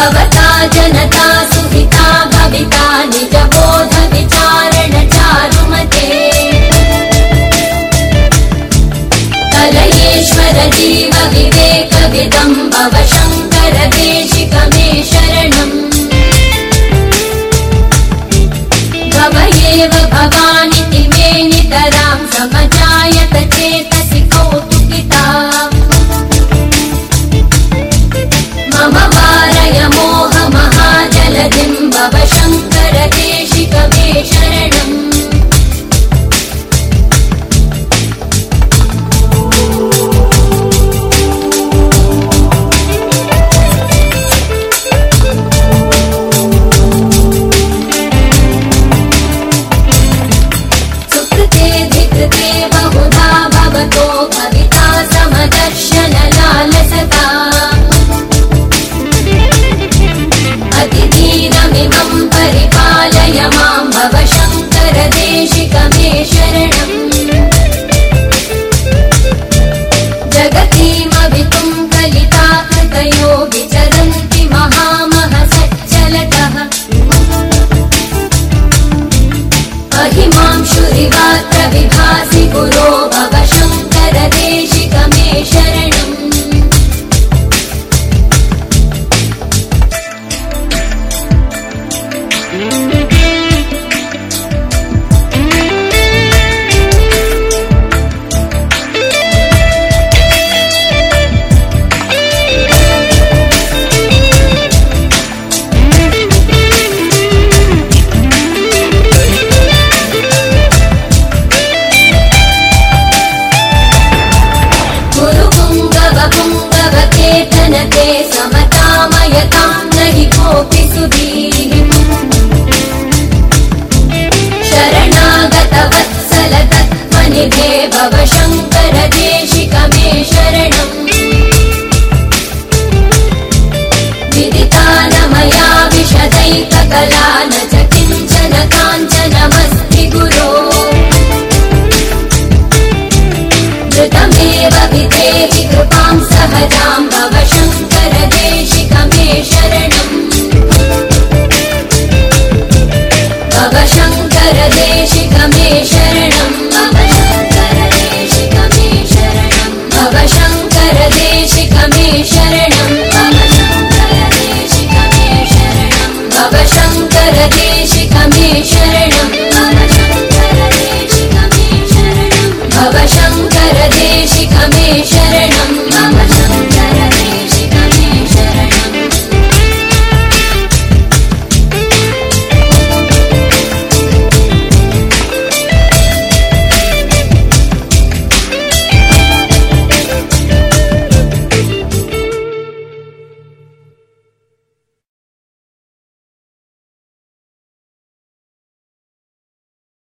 भवता जनता चिं च न ताञ्च नमस्ति गुरो विदेवि कृपां सभतां